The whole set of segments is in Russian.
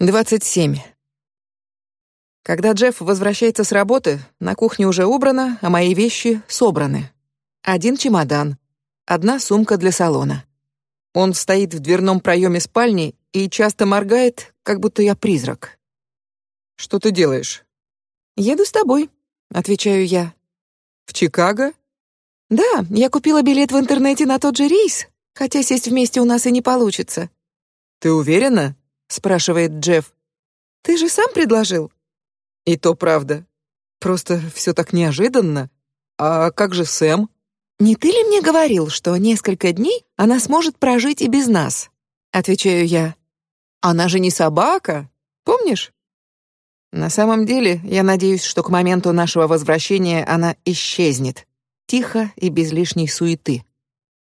Двадцать семь. Когда Джефф возвращается с работы, на кухне уже убрано, а мои вещи собраны. Один чемодан, одна сумка для салона. Он стоит в дверном проеме спальни и часто моргает, как будто я призрак. Что ты делаешь? Еду с тобой, отвечаю я. В Чикаго? Да, я купила билет в интернете на тот же рейс, хотя сесть вместе у нас и не получится. Ты уверена? Спрашивает Джефф. Ты же сам предложил. И то правда. Просто все так неожиданно. А как же Сэм? Не ты ли мне говорил, что несколько дней она сможет прожить и без нас? Отвечаю я. Она же не собака, помнишь? На самом деле, я надеюсь, что к моменту нашего возвращения она исчезнет, тихо и без лишней суеты,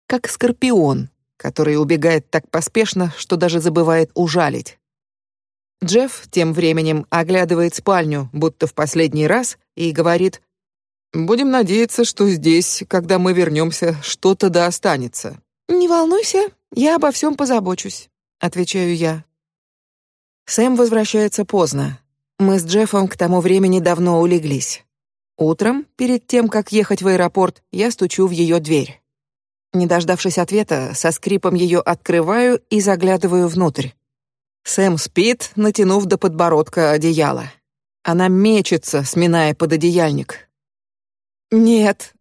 как скорпион, который убегает так поспешно, что даже забывает ужалить. Джефф тем временем оглядывает спальню, будто в последний раз, и говорит: "Будем надеяться, что здесь, когда мы вернемся, что-то да останется". Не волнуйся, я обо всем позабочусь, отвечаю я. Сэм возвращается поздно. Мы с Джеффом к тому времени давно улеглись. Утром, перед тем как ехать в аэропорт, я стучу в ее дверь. Не дождавшись ответа, со скрипом ее открываю и заглядываю внутрь. Сэм спит, натянув до подбородка одеяло. Она мечется, сминая пододеяльник. Нет,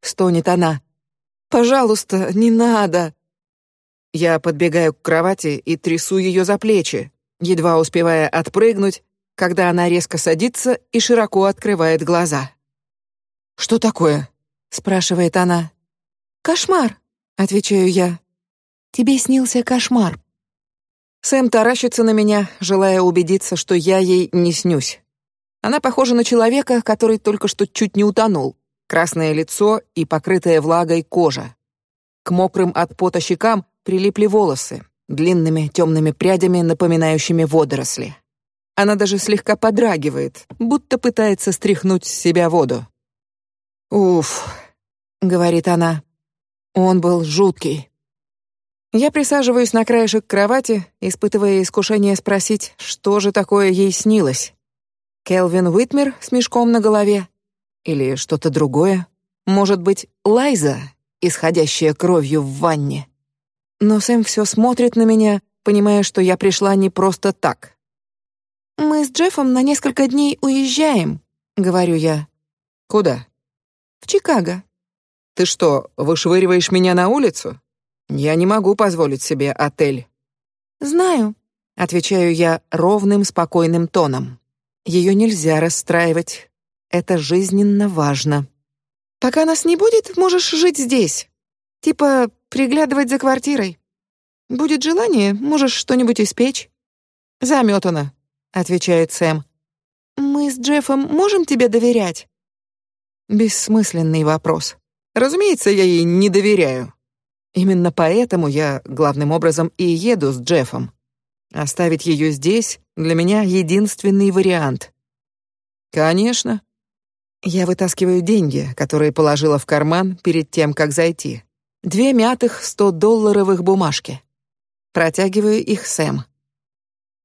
стонет она. Пожалуйста, не надо. Я подбегаю к кровати и трясу ее за плечи, едва успевая отпрыгнуть, когда она резко садится и широко открывает глаза. Что такое? спрашивает она. Кошмар, отвечаю я. Тебе снился кошмар. Сэм таращится на меня, желая убедиться, что я ей не снюсь. Она похожа на человека, который только что чуть не утонул. Красное лицо и покрытая влагой кожа. К мокрым от пота щекам прилипли волосы, длинными темными прядями, напоминающими водоросли. Она даже слегка подрагивает, будто пытается стряхнуть с себя воду. Уф, говорит она. Он был жуткий. Я присаживаюсь на краешек кровати, испытывая искушение спросить, что же такое ей снилось. Келвин Уитмер с мешком на голове или что-то другое? Может быть, Лайза, исходящая кровью в ванне? Но Сэм все смотрит на меня, понимая, что я пришла не просто так. Мы с Джеффом на несколько дней уезжаем, говорю я. Куда? В Чикаго. Ты что, вышвыриваешь меня на улицу? Я не могу позволить себе отель. Знаю, отвечаю я ровным, спокойным тоном. Ее нельзя расстраивать. Это жизненно важно. Пока нас не будет, можешь жить здесь. Типа приглядывать за квартирой. Будет желание, можешь что-нибудь испечь. Заметано, отвечает Сэм. Мы с Джеффом можем тебе доверять? Бессмысленный вопрос. Разумеется, я ей не доверяю. Именно поэтому я главным образом и еду с Джеффом. Оставить ее здесь для меня единственный вариант. Конечно. Я вытаскиваю деньги, которые положила в карман перед тем, как зайти. Две мятых сто долларовых бумажки. Протягиваю их Сэм.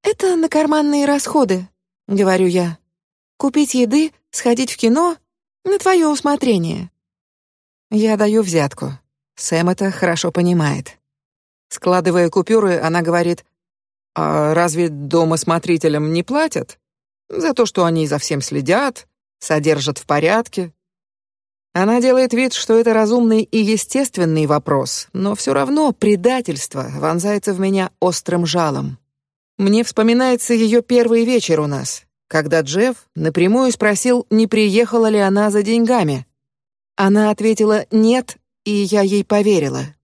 Это на карманные расходы, говорю я. Купить еды, сходить в кино на твое усмотрение. Я даю взятку. Сэм это хорошо понимает. Складывая купюры, она говорит: "А разве дома смотрителям не платят за то, что они за всем следят, содержат в порядке?" Она делает вид, что это разумный и естественный вопрос, но все равно предательство вонзается в меня острым жалом. Мне вспоминается ее первый вечер у нас, когда Джефф напрямую спросил, не приехала ли она за деньгами. Она ответила нет и я ей поверила.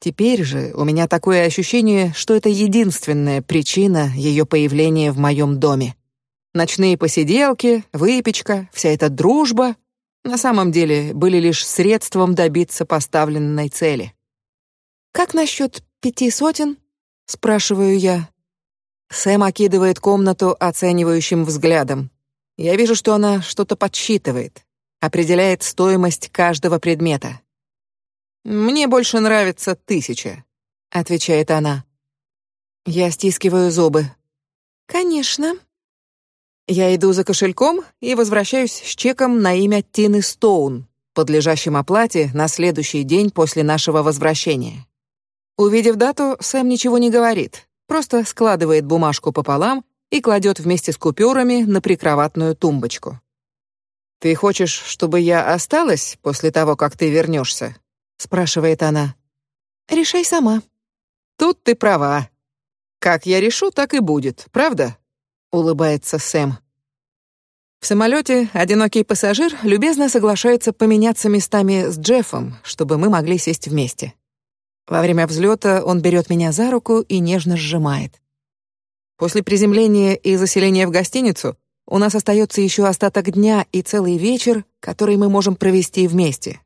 Теперь же у меня такое ощущение, что это единственная причина ее появления в моем доме. Ночные посиделки, выпечка, вся эта дружба на самом деле были лишь средством добиться поставленной цели. Как насчет пяти сотен? спрашиваю я. Сэм окидывает комнату оценивающим взглядом. Я вижу, что она что-то подсчитывает, определяет стоимость каждого предмета. Мне больше нравится тысяча, отвечает она. Я стискиваю зубы. Конечно. Я иду за кошельком и возвращаюсь с чеком на имя Тины Стоун, подлежащим оплате на следующий день после нашего возвращения. Увидев дату, Сэм ничего не говорит, просто складывает бумажку пополам и кладет вместе с купюрами на прикроватную тумбочку. Ты хочешь, чтобы я осталась после того, как ты вернешься? Спрашивает она. Решай сама. Тут ты права. Как я решу, так и будет, правда? улыбается Сэм. В самолете одинокий пассажир любезно соглашается поменяться местами с Джеффом, чтобы мы могли сесть вместе. Во время взлета он берет меня за руку и нежно сжимает. После приземления и заселения в гостиницу у нас остается еще остаток дня и целый вечер, который мы можем провести вместе.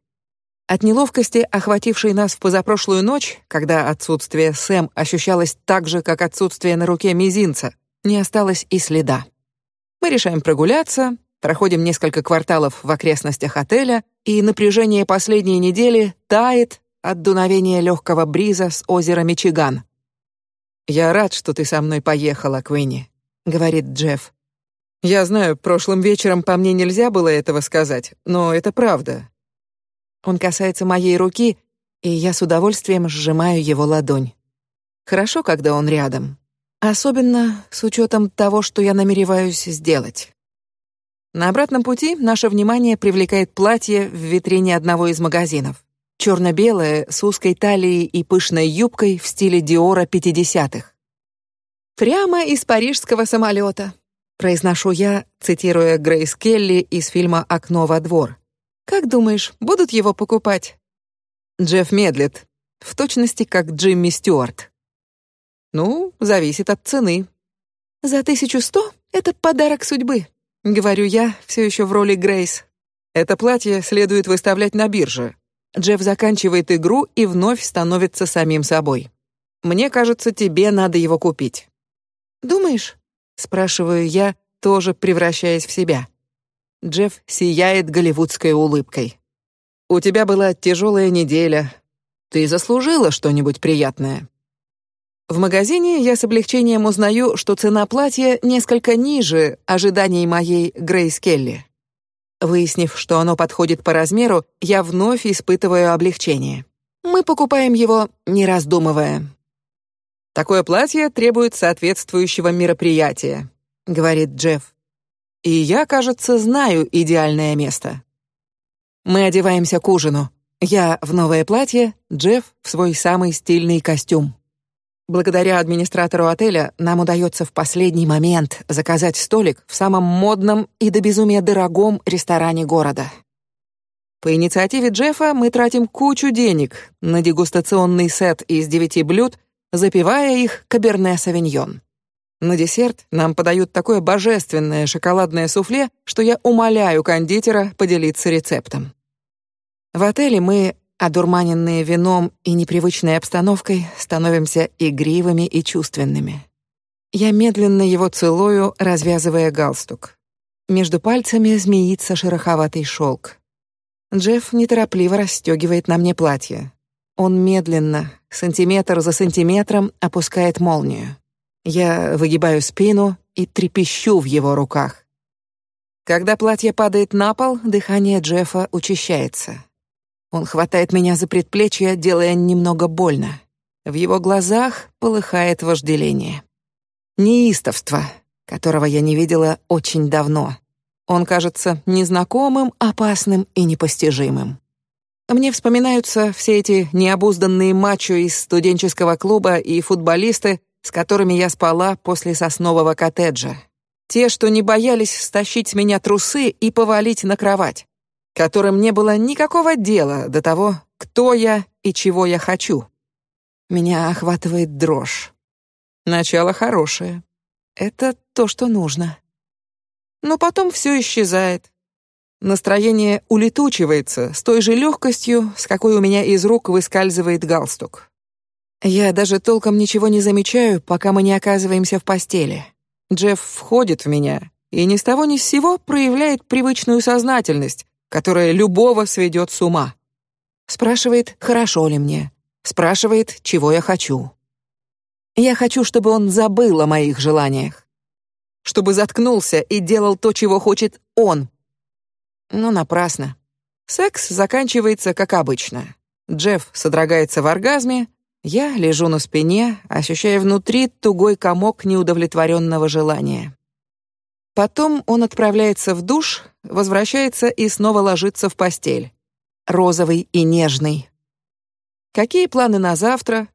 От неловкости, охватившей нас в позапрошлую ночь, когда отсутствие Сэм ощущалось так же, как отсутствие на руке мизинца, не осталось и следа. Мы решаем прогуляться, проходим несколько кварталов в окрестностях отеля, и напряжение последней недели тает от дуновения легкого бриза с озера Мичиган. Я рад, что ты со мной поехала, Квинни, говорит Джефф. Я знаю, прошлым вечером по мне нельзя было этого сказать, но это правда. Он касается моей руки, и я с удовольствием сжимаю его ладонь. Хорошо, когда он рядом. Особенно с учетом того, что я намереваюсь сделать. На обратном пути наше внимание привлекает платье в витрине одного из магазинов. Черно-белое, с узкой талией и пышной юбкой в стиле Диора пятидесятых. Прямо из парижского самолета, произношу я, цитируя Грейс Келли из фильма «Окно во двор». Как думаешь, будут его покупать? Джефф медлит, в точности как Джимми Стюарт. Ну, зависит от цены. За тысячу сто это подарок судьбы, говорю я, все еще в роли Грейс. Это платье следует выставлять на бирже. Джефф заканчивает игру и вновь становится самим собой. Мне кажется, тебе надо его купить. Думаешь? спрашиваю я, тоже превращаясь в себя. Джефф сияет голливудской улыбкой. У тебя была тяжелая неделя. Ты заслужила что-нибудь приятное. В магазине я с облегчением узнаю, что цена платья несколько ниже ожиданий моей Грейс Келли. Выяснив, что оно подходит по размеру, я вновь испытываю облегчение. Мы покупаем его, не раздумывая. Такое платье требует соответствующего мероприятия, говорит Джефф. И я, кажется, знаю идеальное место. Мы одеваемся к ужину. Я в новое платье, Джефф в свой самый стильный костюм. Благодаря администратору отеля нам удается в последний момент заказать столик в самом модном и до безумия дорогом ресторане города. По инициативе Джеффа мы тратим кучу денег на дегустационный сет из девяти блюд, запивая их каберне савиньон. На десерт нам подают такое божественное шоколадное суфле, что я умоляю кондитера поделиться рецептом. В отеле мы Одурманенные вином и непривычной обстановкой, становимся игривыми и чувственными. Я медленно его целую, развязывая галстук. Между пальцами змеится шероховатый шелк. Джефф неторопливо расстегивает на мне платье. Он медленно, сантиметр за сантиметром, опускает молнию. Я выгибаю спину и трепещу в его руках. Когда платье падает на пол, дыхание Джеффа учащается. Он хватает меня за предплечье, делая немного больно. В его глазах полыхает вожделение. Неистовство, которого я не видела очень давно. Он кажется незнакомым, опасным и непостижимым. Мне вспоминаются все эти необузданные мачо из студенческого клуба и футболисты, с которыми я спала после соснового коттеджа. Те, что не боялись стащить с меня трусы и повалить на кровать которым не было никакого дела до того, кто я и чего я хочу. Меня охватывает дрожь. Начало хорошее. Это то, что нужно. Но потом все исчезает. Настроение улетучивается с той же легкостью, с какой у меня из рук выскальзывает галстук. Я даже толком ничего не замечаю, пока мы не оказываемся в постели. Джефф входит в меня и ни с того ни с сего проявляет привычную сознательность, которая любого сведет с ума. Спрашивает, хорошо ли мне. Спрашивает, чего я хочу. Я хочу, чтобы он забыл о моих желаниях. чтобы заткнулся и делал то, чего хочет он. Но напрасно. Секс заканчивается как обычно. Джефф содрогается в оргазме, я лежу на спине, ощущая внутри тугой комок неудовлетворенного желания. Потом он отправляется в душ, возвращается и снова ложится в постель. Розовый и нежный. Какие планы на завтра?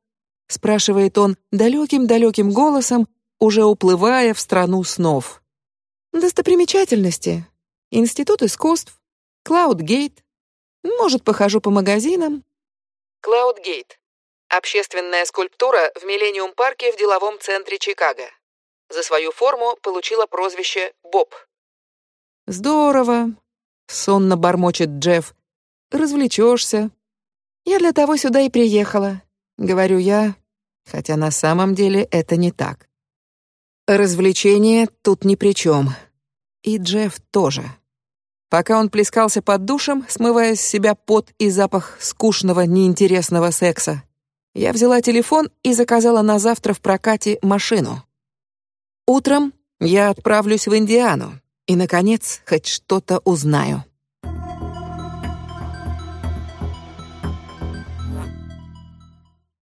спрашивает он далеким-далеким голосом, уже уплывая в страну снов. Достопримечательности. Институт искусств, Клаудгейт. Может, похожу по магазинам. Клаудгейт. Общественная скульптура в Миллениум парке в деловом центре Чикаго. За свою форму получила прозвище Боб. Здорово, сонно бормочет Джефф. Развлечешься. Я для того сюда и приехала, говорю я, хотя на самом деле это не так. Развлечение тут ни при чем. И Джефф тоже. Пока он плескался под душем, смывая с себя пот и запах скучного, неинтересного секса, я взяла телефон и заказала на завтра в прокате машину. Утром я отправлюсь в Индиану и наконец хоть что-то узнаю.